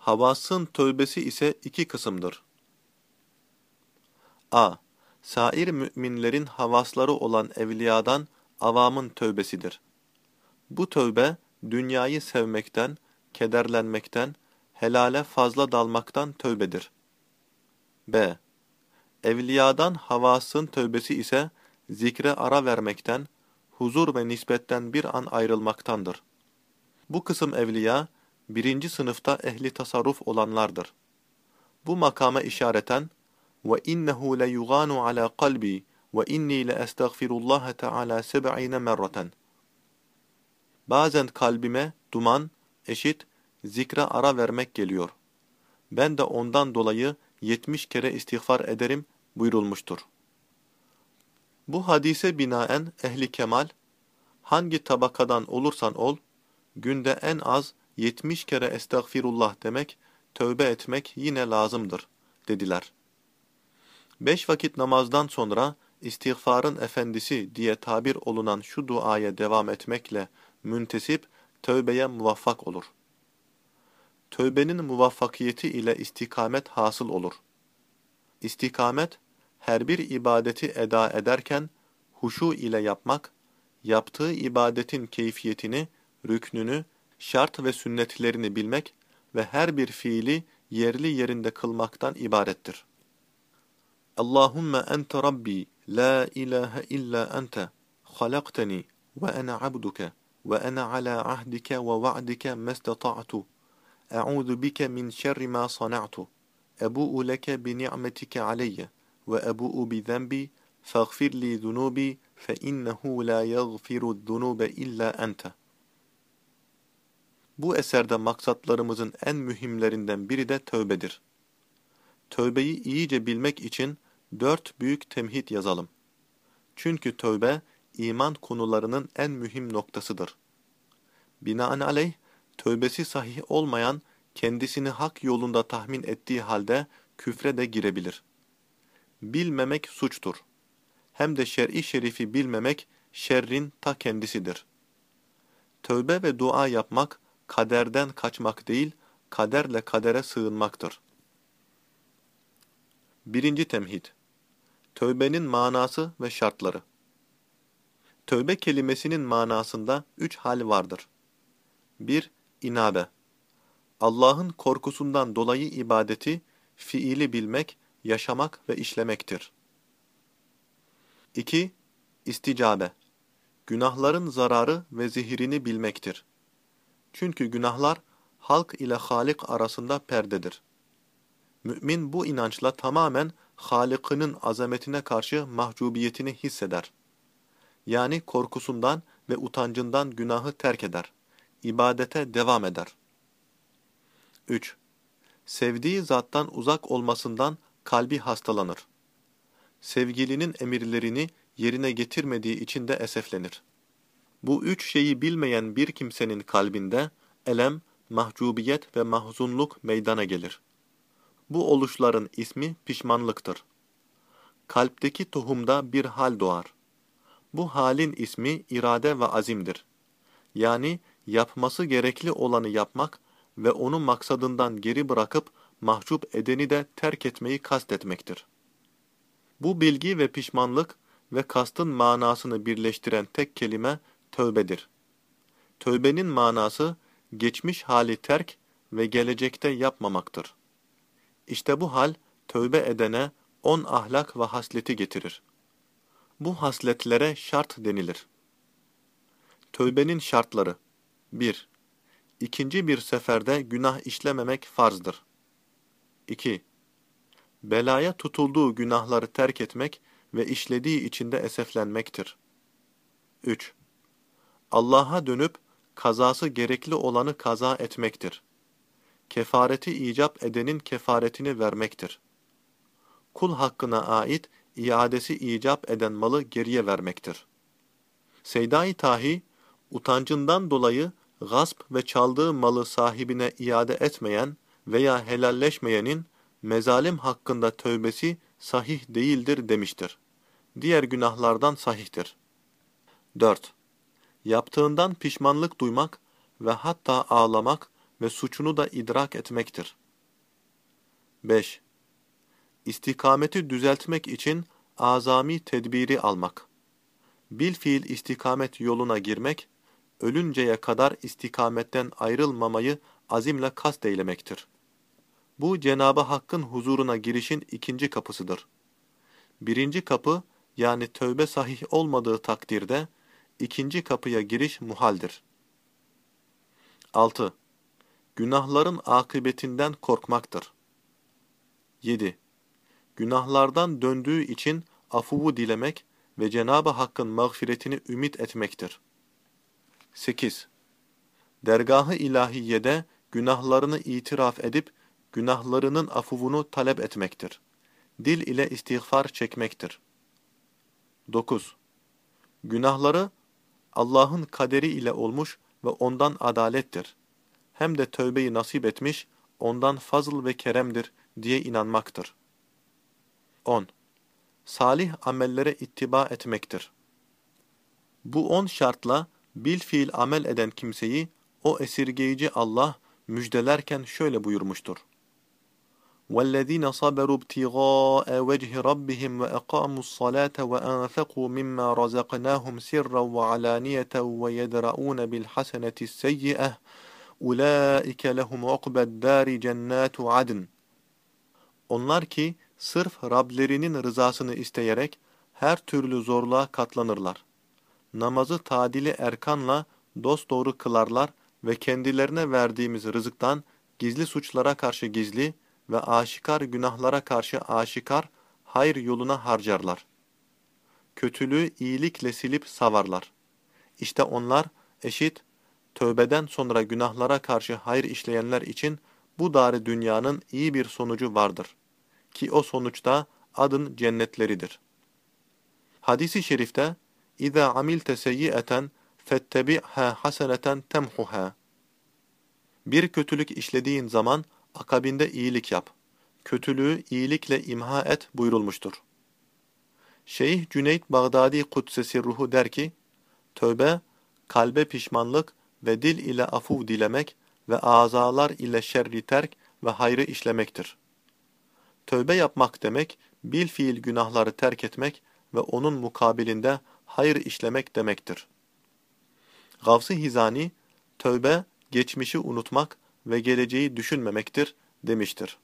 Havasın tövbesi ise iki kısımdır. a. Sair müminlerin havasları olan evliyadan avamın tövbesidir. Bu tövbe, dünyayı sevmekten, kederlenmekten, helale fazla dalmaktan tövbedir. b. Evliyadan havasın tövbesi ise, zikre ara vermekten, huzur ve nispetten bir an ayrılmaktandır. Bu kısım evliya, birinci sınıfta ehli tasarruf olanlardır. Bu makama işareten, وَاِنَّهُ لَيُغَانُ عَلَى قَلْبِي وَاِنِّي لَأَسْتَغْفِرُ اللّٰهَ تَعَالَى سَبْعِينَ مَرَّةً Bazen kalbime duman, eşit, zikre ara vermek geliyor. Ben de ondan dolayı yetmiş kere istiğfar ederim buyurulmuştur. Bu hadise binaen ehli kemal, hangi tabakadan olursan ol, günde en az yetmiş kere estağfirullah demek, tövbe etmek yine lazımdır, dediler. Beş vakit namazdan sonra istiğfarın efendisi diye tabir olunan şu duaya devam etmekle müntesip tövbeye muvaffak olur. Tövbenin muvaffakiyeti ile istikamet hasıl olur. İstikamet, her bir ibadeti eda ederken huşu ile yapmak, yaptığı ibadetin keyfiyetini, rüknünü, şart ve sünnetlerini bilmek ve her bir fiili yerli yerinde kılmaktan ibarettir. Allahümme ente Rabbi, la ilahe illa ente, halakteni ve ene abduke ve ene ala ahdike ve va'dike mestata'tu. Eûzu bike min şerri ma sana'tu. Ebu'u leke bi ni'metike aleyye ve ebu'u bi zenbi faghfir li zunubi fe innehu la yaghfiru zunube illa ente. Bu eserde maksatlarımızın en mühimlerinden biri de tövbedir. Tövbeyi iyice bilmek için dört büyük temhid yazalım. Çünkü tövbe, iman konularının en mühim noktasıdır. Binaenaleyh, tövbesi sahih olmayan, kendisini hak yolunda tahmin ettiği halde küfre de girebilir. Bilmemek suçtur. Hem de şer'i şerifi bilmemek, şerrin ta kendisidir. Tövbe ve dua yapmak, kaderden kaçmak değil, kaderle kadere sığınmaktır. Birinci temhid Tövbenin manası ve şartları Tövbe kelimesinin manasında üç hal vardır. 1- İnabe Allah'ın korkusundan dolayı ibadeti, fiili bilmek, yaşamak ve işlemektir. 2- İsticabe Günahların zararı ve zihirini bilmektir. Çünkü günahlar, halk ile Halik arasında perdedir. Mümin bu inançla tamamen Halık'ının azametine karşı mahcubiyetini hisseder. Yani korkusundan ve utancından günahı terk eder. İbadete devam eder. 3. Sevdiği zattan uzak olmasından kalbi hastalanır. Sevgilinin emirlerini yerine getirmediği için de eseflenir. Bu üç şeyi bilmeyen bir kimsenin kalbinde elem, mahcubiyet ve mahzunluk meydana gelir. Bu oluşların ismi pişmanlıktır. Kalpteki tohumda bir hal doğar. Bu halin ismi irade ve azimdir. Yani yapması gerekli olanı yapmak ve onu maksadından geri bırakıp mahcup edeni de terk etmeyi kastetmektir. Bu bilgi ve pişmanlık ve kastın manasını birleştiren tek kelime tövbedir. Tövbenin manası geçmiş hali terk ve gelecekte yapmamaktır. İşte bu hal tövbe edene on ahlak ve hasleti getirir. Bu hasletlere şart denilir. Tövbenin şartları 1. İkinci bir seferde günah işlememek farzdır. 2. Belaya tutulduğu günahları terk etmek ve işlediği içinde eseflenmektir. 3. Allah'a dönüp kazası gerekli olanı kaza etmektir. Kefareti icap edenin kefaretini vermektir. Kul hakkına ait iadesi icap eden malı geriye vermektir. Seyda-i Tahi, utancından dolayı gasp ve çaldığı malı sahibine iade etmeyen veya helalleşmeyenin mezalim hakkında tövbesi sahih değildir demiştir. Diğer günahlardan sahihtir. 4. Yaptığından pişmanlık duymak ve hatta ağlamak ve suçunu da idrak etmektir. 5. İstikameti düzeltmek için azami tedbiri almak. Bil fiil istikamet yoluna girmek, ölünceye kadar istikametten ayrılmamayı azimle kast eylemektir. Bu Cenabı Hakk'ın huzuruna girişin ikinci kapısıdır. Birinci kapı yani tövbe sahih olmadığı takdirde ikinci kapıya giriş muhaldir. 6. Günahların akıbetinden korkmaktır. 7. Günahlardan döndüğü için afuvu dilemek ve Cenab-ı Hakk'ın mağfiretini ümit etmektir. 8. Dergahı ilahiyede günahlarını itiraf edip günahlarının afuvunu talep etmektir. Dil ile istiğfar çekmektir. 9. Günahları Allah'ın kaderi ile olmuş ve ondan adalettir. Hem de tövbeyi nasip etmiş, ondan fazıl ve keremdir diye inanmaktır. 10. Salih amellere ittiba etmektir. Bu on şartla bil fiil amel eden kimseyi o esirgeyici Allah müjdelerken şöyle buyurmuştur. وَالَّذ۪ينَ صَبَرُوا ابْتِغَاءَ وَجْهِ رَبِّهِمْ وَأَقَامُوا الصَّلَاةَ وَأَنفَقُوا مِمَّا رَزَقْنَاهُمْ سِرًّا وَعَلَانِيَةً وَيَدْرَؤُونَ بِالْحَسَنَةِ السَّيِّئَةِ أُولَٰئِكَ لَهُمْ عُقْبَى الدَّارِ جَنَّاتُ عَدْنٍ Onlar ki sırf Rablerinin rızasını isteyerek her türlü zorluğa katlanırlar. Namazı tadili erkanla dosdoğru kılarlar ve kendilerine verdiğimiz rızıktan gizli suçlara karşı gizli ve aşikar günahlara karşı aşikar hayır yoluna harcarlar. Kötülüğü iyilikle silip savarlar. İşte onlar eşit, tövbeden sonra günahlara karşı hayır işleyenler için bu darı dünyanın iyi bir sonucu vardır. Ki o sonuçta adın cennetleridir. Hadisi şerifte اِذَا عَمِلْتَ سَيِّئَةً فَاتَّبِعْهَا حَسَنَةً تَمْحُهَا Bir kötülük işlediğin zaman akabinde iyilik yap. Kötülüğü iyilikle imha et buyurulmuştur. Şeyh Cüneyt Bağdadi Kudsesi Ruhu der ki, Tövbe, kalbe pişmanlık ve dil ile afuv dilemek ve azalar ile şerri terk ve hayrı işlemektir. Tövbe yapmak demek, bil fiil günahları terk etmek ve onun mukabilinde hayır işlemek demektir. Gavs-ı Hizani, tövbe, geçmişi unutmak ve geleceği düşünmemektir demiştir.